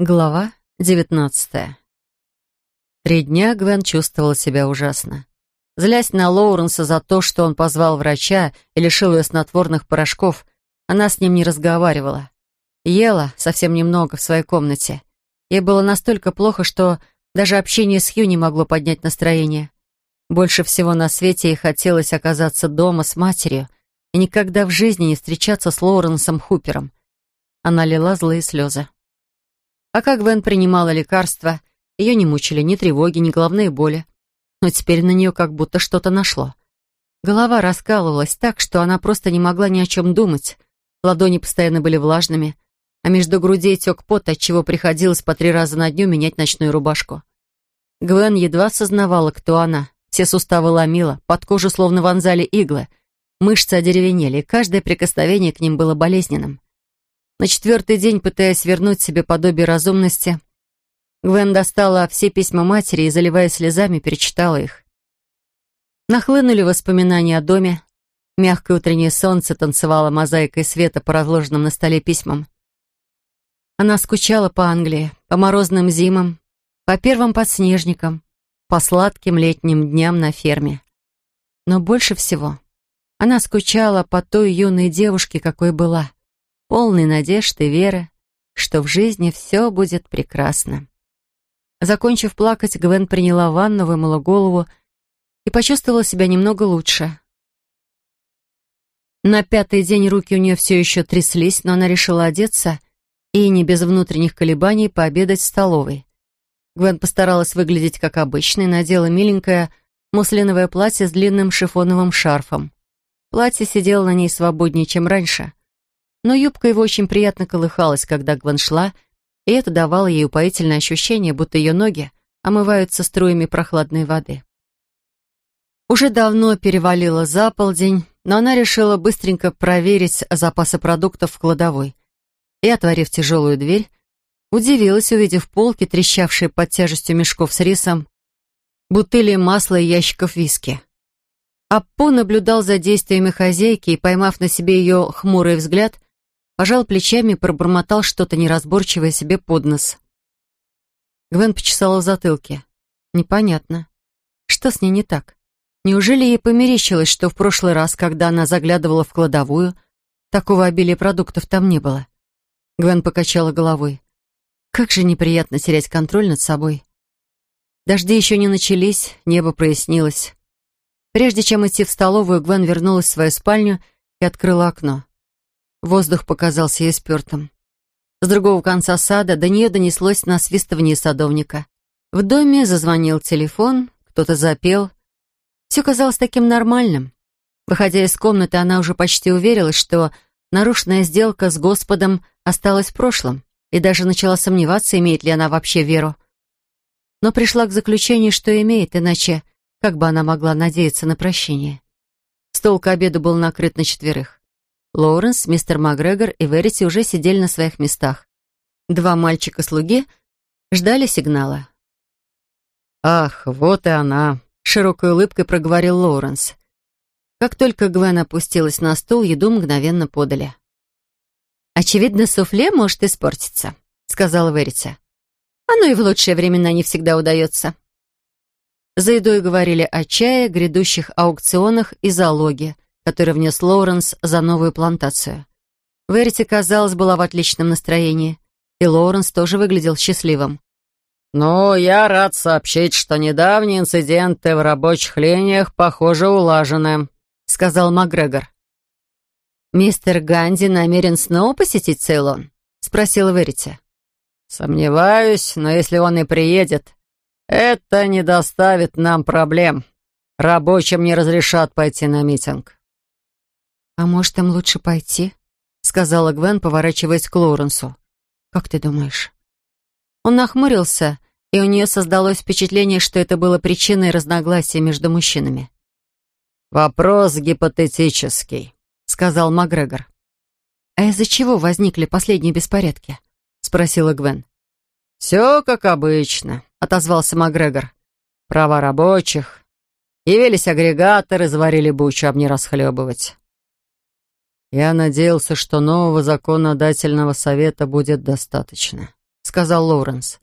Глава девятнадцатая. Три дня Гвен чувствовала себя ужасно. Злясь на Лоуренса за то, что он позвал врача и лишил ее снотворных порошков, она с ним не разговаривала. Ела совсем немного в своей комнате. Ей было настолько плохо, что даже общение с Хью не могло поднять настроение. Больше всего на свете ей хотелось оказаться дома с матерью и никогда в жизни не встречаться с Лоуренсом Хупером. Она лила злые слезы. Пока Гвен принимала лекарства, ее не мучили ни тревоги, ни головные боли. Но теперь на нее как будто что-то нашло. Голова раскалывалась так, что она просто не могла ни о чем думать. Ладони постоянно были влажными, а между грудей тек пот, отчего приходилось по три раза на дню менять ночную рубашку. Гвен едва осознавала, кто она. Все суставы ломила, под кожу словно вонзали иглы. Мышцы одеревенели, и каждое прикосновение к ним было болезненным. На четвертый день, пытаясь вернуть себе подобие разумности, Гвен достала все письма матери и, заливая слезами, перечитала их. Нахлынули воспоминания о доме. Мягкое утреннее солнце танцевало мозаикой света по разложенным на столе письмам. Она скучала по Англии, по морозным зимам, по первым подснежникам, по сладким летним дням на ферме. Но больше всего она скучала по той юной девушке, какой была полный надежд и веры, что в жизни все будет прекрасно. Закончив плакать, Гвен приняла ванну, вымыла голову и почувствовала себя немного лучше. На пятый день руки у нее все еще тряслись, но она решила одеться и, не без внутренних колебаний, пообедать в столовой. Гвен постаралась выглядеть как обычно и надела миленькое муслиновое платье с длинным шифоновым шарфом. Платье сидело на ней свободнее, чем раньше, но юбка его очень приятно колыхалась, когда Гвен шла, и это давало ей упоительное ощущение, будто ее ноги омываются струями прохладной воды. Уже давно перевалило за полдень, но она решила быстренько проверить запасы продуктов в кладовой. И, отворив тяжелую дверь, удивилась, увидев полки, трещавшие под тяжестью мешков с рисом, бутыли масла и ящиков виски. Аппо наблюдал за действиями хозяйки и, поймав на себе ее хмурый взгляд, пожал плечами и пробормотал что-то неразборчивое себе под нос. Гвен почесала в затылке. Непонятно. Что с ней не так? Неужели ей померещилось, что в прошлый раз, когда она заглядывала в кладовую, такого обилия продуктов там не было? Гвен покачала головой. Как же неприятно терять контроль над собой. Дожди еще не начались, небо прояснилось. Прежде чем идти в столовую, Гвен вернулась в свою спальню и открыла окно. Воздух показался ей спертым. С другого конца сада до нее донеслось насвистывание садовника. В доме зазвонил телефон, кто-то запел. Все казалось таким нормальным. Выходя из комнаты, она уже почти уверилась, что нарушенная сделка с Господом осталась в прошлом, и даже начала сомневаться, имеет ли она вообще веру. Но пришла к заключению, что имеет, иначе как бы она могла надеяться на прощение. Стол к обеду был накрыт на четверых. Лоуренс, мистер Макгрегор и Верити уже сидели на своих местах. Два мальчика-слуги ждали сигнала. «Ах, вот и она!» — широкой улыбкой проговорил Лоуренс. Как только Гвен опустилась на стул, еду мгновенно подали. «Очевидно, суфле может испортиться», — сказала Верити. «Оно и в лучшие времена не всегда удается». За едой говорили о чае, грядущих аукционах и залоге — который внес Лоуренс за новую плантацию. Верити, казалось, была в отличном настроении, и Лоуренс тоже выглядел счастливым. «Ну, я рад сообщить, что недавние инциденты в рабочих линиях, похоже, улажены», — сказал Макгрегор. «Мистер Ганди намерен снова посетить Цейлон?» — спросила Верити. «Сомневаюсь, но если он и приедет, это не доставит нам проблем. Рабочим не разрешат пойти на митинг». «А может, им лучше пойти?» — сказала Гвен, поворачиваясь к Лоуренсу. «Как ты думаешь?» Он нахмурился, и у нее создалось впечатление, что это было причиной разногласия между мужчинами. «Вопрос гипотетический», — сказал Макгрегор. «А из-за чего возникли последние беспорядки?» — спросила Гвен. «Все как обычно», — отозвался Макгрегор. «Права рабочих. Явились агрегаторы, заварили бучу, об не расхлебывать. «Я надеялся, что нового законодательного совета будет достаточно», сказал Лоуренс.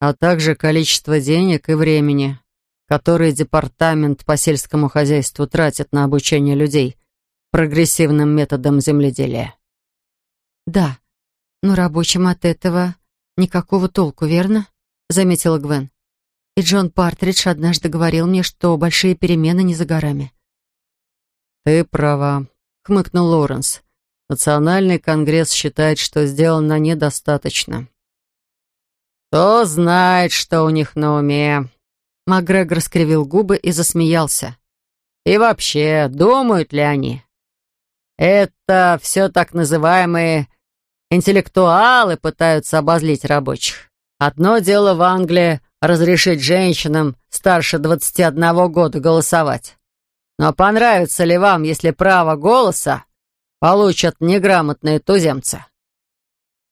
«А также количество денег и времени, которые департамент по сельскому хозяйству тратит на обучение людей прогрессивным методам земледелия». «Да, но рабочим от этого никакого толку, верно?» — заметила Гвен. «И Джон Партридж однажды говорил мне, что большие перемены не за горами». «Ты права», — хмыкнул Лоуренс. «Национальный конгресс считает, что сделано недостаточно». «Кто знает, что у них на уме?» Макгрегор скривил губы и засмеялся. «И вообще, думают ли они? Это все так называемые интеллектуалы пытаются обозлить рабочих. Одно дело в Англии разрешить женщинам старше 21 года голосовать. Но понравится ли вам, если право голоса получат неграмотные туземцы?»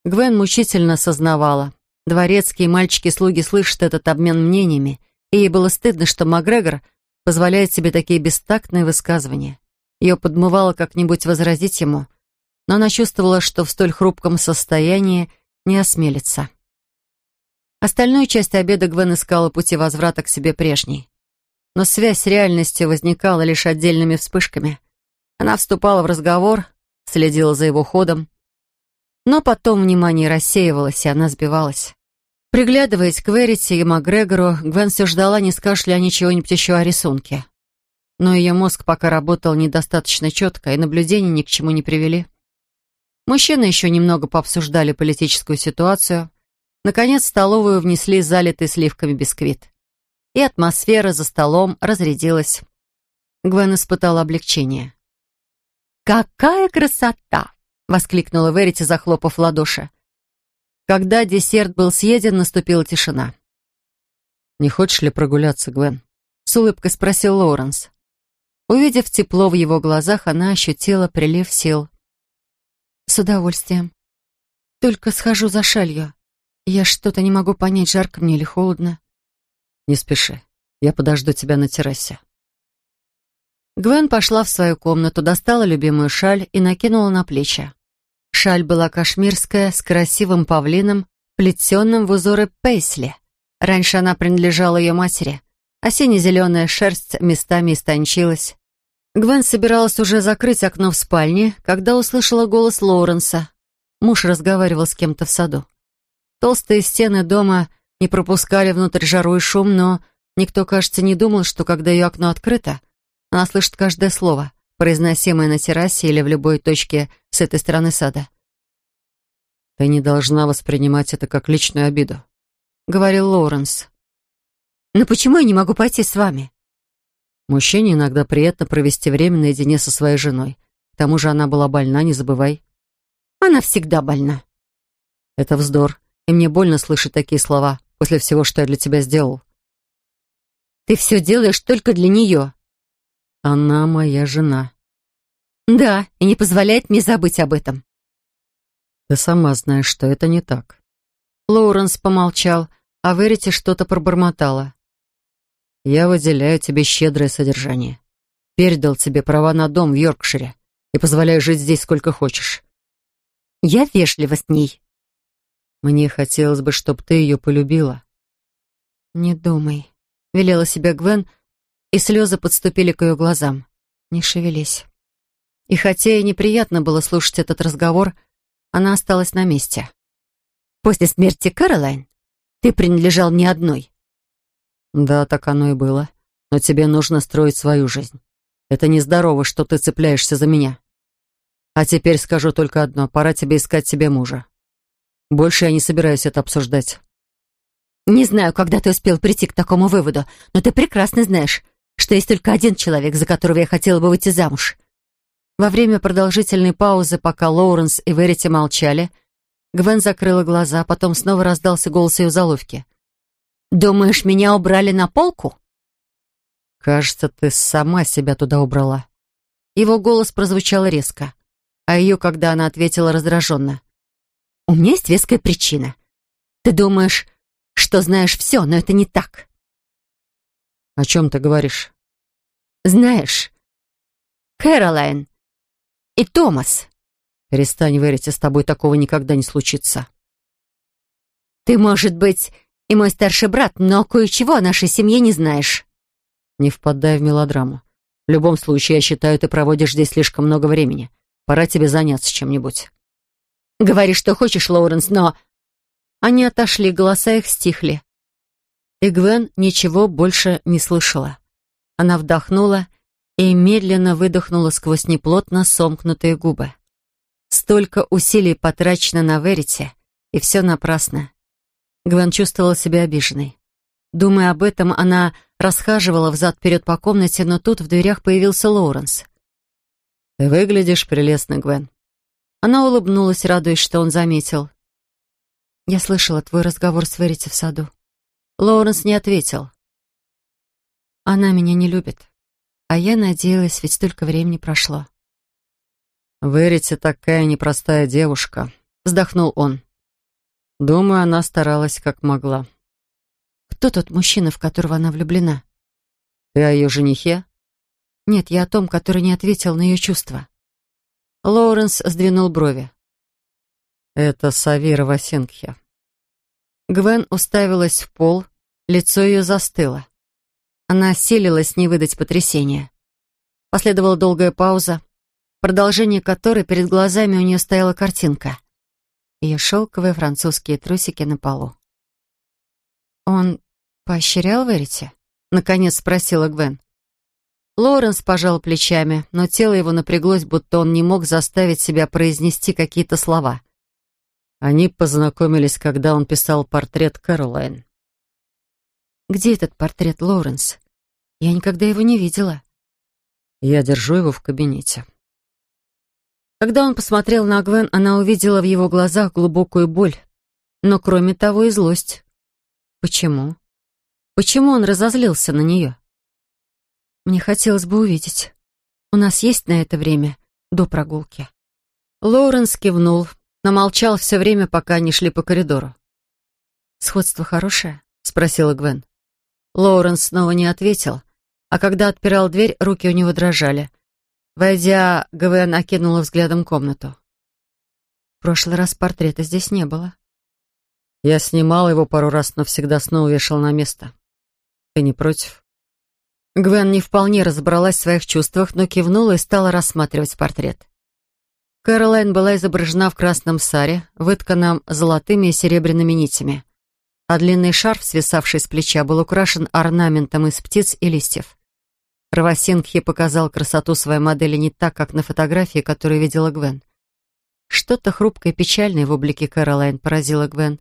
Гвен мучительно сознавала. Дворецкие мальчики-слуги слышат этот обмен мнениями, и ей было стыдно, что Макгрегор позволяет себе такие бестактные высказывания. Ее подмывало как-нибудь возразить ему, но она чувствовала, что в столь хрупком состоянии не осмелится. Остальную часть обеда Гвен искала пути возврата к себе прежней. Но связь с реальностью возникала лишь отдельными вспышками. Она вступала в разговор, следила за его ходом, но потом внимание рассеивалось, и она сбивалась. Приглядываясь к Верите и Макгрегору, Гвен все ждала, не скажешь ли они чего-нибудь еще о рисунке. Но ее мозг пока работал недостаточно четко, и наблюдения ни к чему не привели. Мужчины еще немного пообсуждали политическую ситуацию. Наконец в столовую внесли залитый сливками бисквит. И атмосфера за столом разрядилась. Гвен испытала облегчение. «Какая красота!» — воскликнула Верити, захлопав ладоши. Когда десерт был съеден, наступила тишина. «Не хочешь ли прогуляться, Гвен?» — с улыбкой спросил Лоуренс. Увидев тепло в его глазах, она ощутила прилив сил. «С удовольствием. Только схожу за шалью. Я что-то не могу понять, жарко мне или холодно». «Не спеши. Я подожду тебя на террасе». Гвен пошла в свою комнату, достала любимую шаль и накинула на плечи. Шаль была кашмирская, с красивым павлином, плетенным в узоры пейсли. Раньше она принадлежала ее матери, а сине-зеленая шерсть местами истончилась. Гвен собиралась уже закрыть окно в спальне, когда услышала голос Лоуренса. Муж разговаривал с кем-то в саду. Толстые стены дома не пропускали внутрь жару и шум, но никто, кажется, не думал, что когда ее окно открыто — она слышит каждое слово, произносимое на террасе или в любой точке с этой стороны сада. «Ты не должна воспринимать это как личную обиду», — говорил Лоуренс. «Но почему я не могу пойти с вами?» Мужчине иногда приятно провести время наедине со своей женой. К тому же она была больна, не забывай. Она всегда больна. Это вздор, и мне больно слышать такие слова после всего, что я для тебя сделал. Ты все делаешь только для нее. Она моя жена. Да, и не позволяет мне забыть об этом. Ты сама знаешь, что это не так. Лоуренс помолчал, а Верите что-то пробормотала. Я выделяю тебе щедрое содержание. Передал тебе права на дом в Йоркшире и позволяю жить здесь сколько хочешь. Я вежлива с ней. Мне хотелось бы, чтобы ты ее полюбила. Не думай, велела себе Гвен, — и слезы подступили к ее глазам. Не шевелись. И хотя ей неприятно было слушать этот разговор, она осталась на месте. «После смерти Каролайн ты принадлежал не одной». «Да, так оно и было. Но тебе нужно строить свою жизнь. Это нездорово, что ты цепляешься за меня. А теперь скажу только одно. Пора тебе искать себе мужа. Больше я не собираюсь это обсуждать». «Не знаю, когда ты успел прийти к такому выводу, но ты прекрасно знаешь, что есть только один человек, за которого я хотела бы выйти замуж. Во время продолжительной паузы, пока Лоуренс и Верити молчали, Гвен закрыла глаза, потом снова раздался голос ее заловки. «Думаешь, меня убрали на полку?» «Кажется, ты сама себя туда убрала». Его голос прозвучал резко, а ее, когда она ответила раздраженно. «У меня есть веская причина. Ты думаешь, что знаешь все, но это не так. «О чем ты говоришь?» «Знаешь, Кэролайн и Томас». «Перестань верить, с тобой такого никогда не случится». Ты, может быть, и мой старший брат, но кое-чего о нашей семье не знаешь». «Не впадай в мелодраму. В любом случае, я считаю, ты проводишь здесь слишком много времени. Пора тебе заняться чем-нибудь». «Говори, что хочешь, Лоуренс, но...» Они отошли, голоса их стихли. И Гвен ничего больше не слышала. Она вдохнула и медленно выдохнула сквозь неплотно сомкнутые губы. Столько усилий потрачено на Верите, и все напрасно. Гвен чувствовала себя обиженной. Думая об этом, она расхаживала взад-вперед по комнате, но тут в дверях появился Лоуренс. «Ты выглядишь прелестно, Гвен». Она улыбнулась, радуясь, что он заметил. «Я слышала твой разговор с Верити в саду». Лоуренс не ответил. «Она меня не любит. А я надеялась, ведь столько времени прошло». «Верите такая непростая девушка», — вздохнул он. «Думаю, она старалась как могла». «Кто тот мужчина, в которого она влюблена?» «Ты о ее женихе?» «Нет, я о том, который не ответил на ее чувства». Лоуренс сдвинул брови. «Это Савира Васенкхе». Гвен уставилась в пол, лицо ее застыло. Она осилилась не выдать потрясения. Последовала долгая пауза, продолжение которой перед глазами у нее стояла картинка. Ее шелковые французские трусики на полу. «Он поощрял, верите?» — наконец спросила Гвен. Лоренс пожал плечами, но тело его напряглось, будто он не мог заставить себя произнести какие-то слова. Они познакомились, когда он писал портрет Кэролайн. «Где этот портрет, Лоренс? Я никогда его не видела». «Я держу его в кабинете». Когда он посмотрел на Гвен, она увидела в его глазах глубокую боль, но кроме того и злость. Почему? Почему он разозлился на нее? Мне хотелось бы увидеть. У нас есть на это время до прогулки. Лоуренс кивнул, но молчал все время, пока они шли по коридору. «Сходство хорошее?» — спросила Гвен. Лоуренс снова не ответил, а когда отпирал дверь, руки у него дрожали. Войдя, Гвен окинула взглядом комнату. В прошлый раз портрета здесь не было. Я снимал его пару раз, но всегда снова вешал на место. Ты не против? Гвен не вполне разобралась в своих чувствах, но кивнула и стала рассматривать портрет. Кэролайн была изображена в красном саре, вытканном золотыми и серебряными нитями, а длинный шарф, свисавший с плеча, был украшен орнаментом из птиц и листьев. Равасингхи показал красоту своей модели не так, как на фотографии, которую видела Гвен. Что-то хрупкое и печальное в облике Кэролайн поразило Гвен.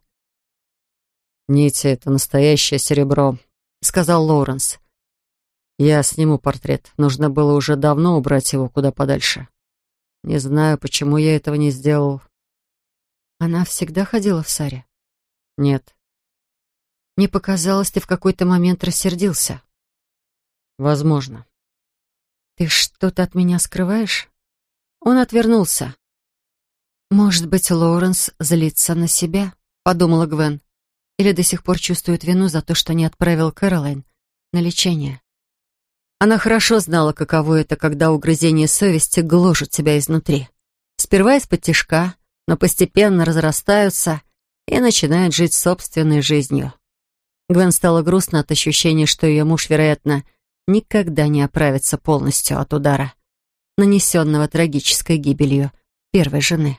«Нити — это настоящее серебро», — сказал Лоуренс. «Я сниму портрет. Нужно было уже давно убрать его куда подальше. Не знаю, почему я этого не сделал». «Она всегда ходила в Саре?» «Нет». «Мне показалось, ты в какой-то момент рассердился». «Возможно». «Ты что-то от меня скрываешь?» Он отвернулся. «Может быть, Лоуренс злится на себя?» — подумала Гвен. Или до сих пор чувствует вину за то, что не отправил Кэролайн на лечение. Она хорошо знала, каково это, когда угрызения совести гложут тебя изнутри. Сперва из-под тишка, но постепенно разрастаются и начинают жить собственной жизнью. Гвен стало грустно от ощущения, что ее муж, вероятно, никогда не оправится полностью от удара, нанесенного трагической гибелью первой жены.